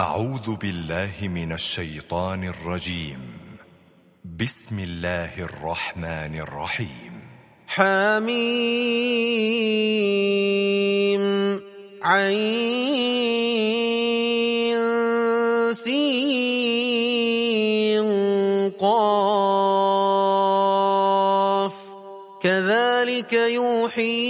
أعوذ بالله من الشيطان الرجيم. بسم الله الرحمن الرحيم. حميم. عين. سين. قاف. كذلك يوحي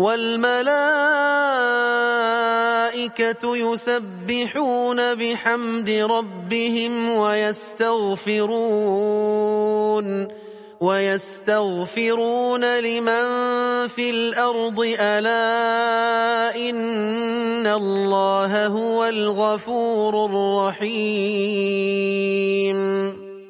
والملائكة يسبحون بحمد ربهم ويستغفرون ويستغفرون لمن في الأرض ألا إن الله هو الغفور الرحيم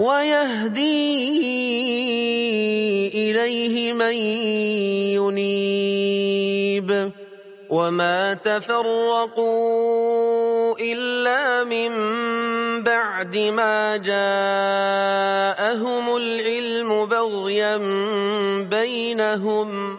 ويهدي إليه من ينيب وما تفرقوا إلا من بعد ما جاءهم العلم بغيا بينهم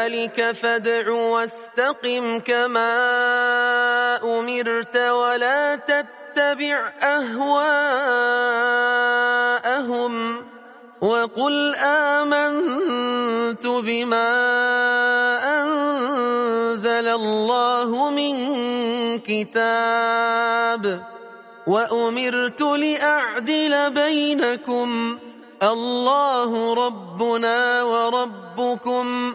فلذلك فادع واستقم كما أمرت ولا تتبع أهواءهم وقل آمنت بما أنزل الله من كتاب وأمرت لأعدل بينكم الله ربنا وربكم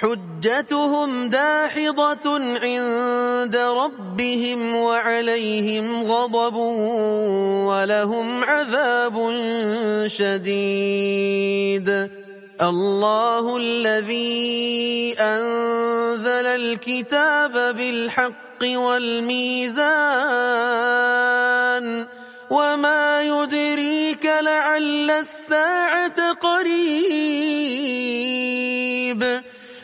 حجتهم داحضة عند ربهم وعليهم غضب ولهم عذاب شديد. الله الذي أنزل الكتاب بالحق والميزان. وما يدريك لعل الساعة قريب.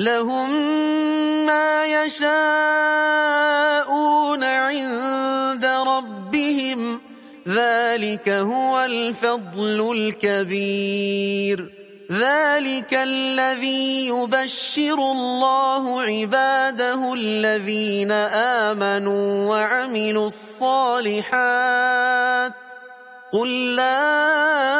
لهم ما يشاءون عند ربهم. ذلك هو الفضل الكبير. ذلك الذي يبشر الله عباده الذين آمنوا وعملوا الصالحات. قل لا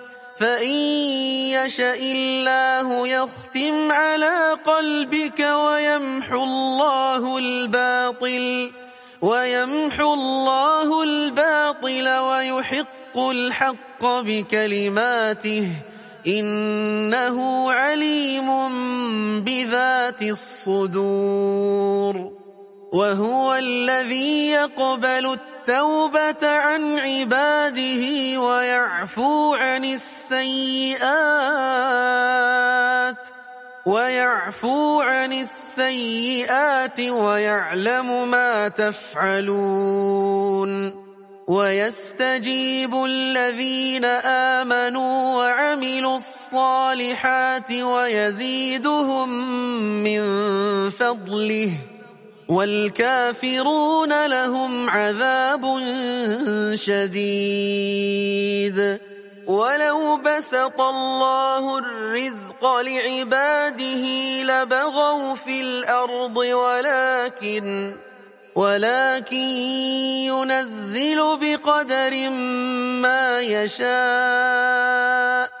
فإن يشأ الله يختم على قلبك ويمحو الله الباطل ويمحو الله الباطل ويحق الحق بكلماته إنه عليم بذات الصدور وهو الذي يقبل عن عباده ويعفو عن السيئات ويعفو عن السيئات ويعلم ما تفعلون ويستجيب الذين آمنوا وعملوا الصالحات ويزيدهم من فضله والكافرون لهم عذاب شديد. ولو بسط الله الرزق لعباده لبغوا في الأرض ولكن ولكن ينزل بقدر ما يشاء.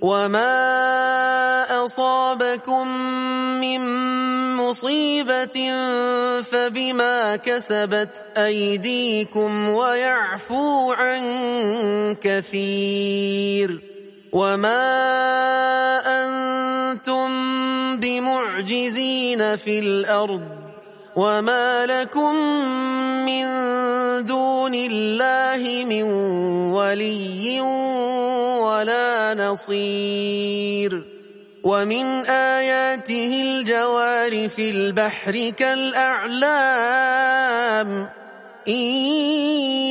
وما أصابكم من مصيبة فبما كسبت أيديكم ويعفو عن كثير وما أنتم بمعجزين في الأرض وما لكم من دون الله من ولي ولا نصير. ومن آياته الجوار في البحر كالأعلام. إن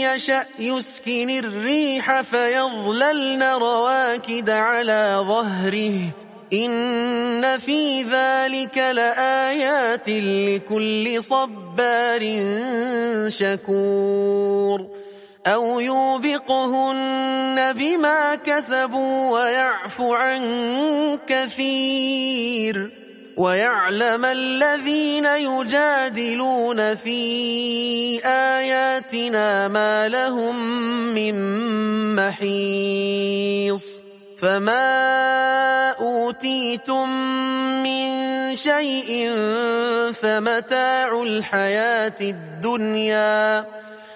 يشأ يسكن الريح فيظللن رواكد على ظهره. إن في ذلك لآيات لكل صبار شكور. أو يوبقهن بما كسبوا ويعفو عن كثير ويعلم الذين يجادلون في آياتنا ما لهم من محيص فما أوتيتم من شيء فمتاع الحياة الدنيا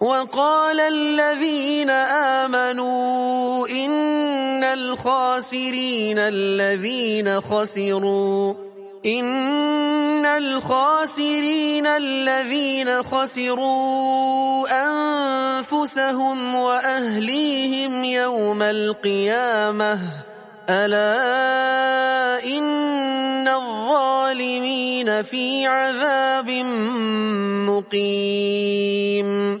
وقال الذين آمنوا إن الخاسرين الذين خسروا إن الخاسرين الذين خسروا أنفسهم وأهليهم يوم القيامة ألا إن الظالمين في عذاب مقيم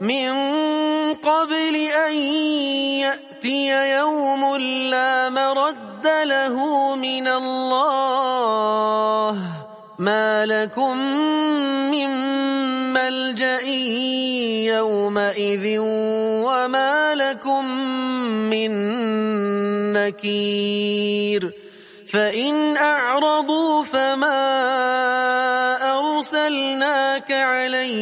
من قبل أن يأتي يوم لا مرد له من الله. ما لكم من ملجأ يومئذ وما لكم من نكير. فإن أعرضوا فما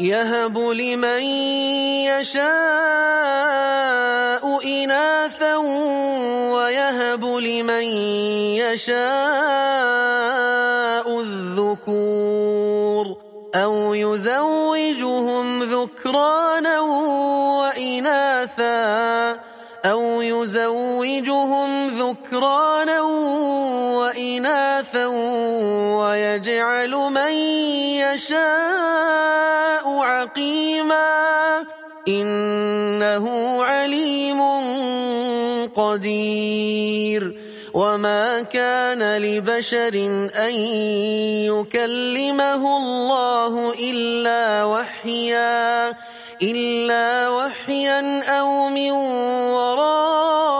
يهب لمن يشاء إناثا ويهب لمن يشاء الذكور أو يزوجهم ذكرانا وإناثا أو يزوجهم ذكرانا وإناثا ويجعل من يشاء عقيما إنه عليم قدير. وما كان لبشر أن يكلمه الله إلا وحيا. إلا وحيا أو من وراء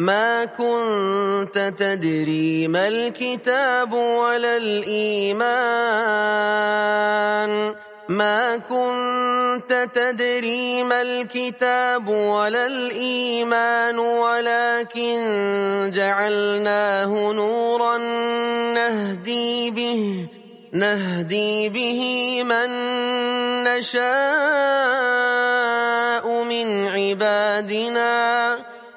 ما كنت تدري ما الكتاب ولا الإيمان. ما كنت تدري ما الكتاب ولا الإيمان ولكن جعلناه نورا نهدي به نهدي به من نشاء من عبادنا.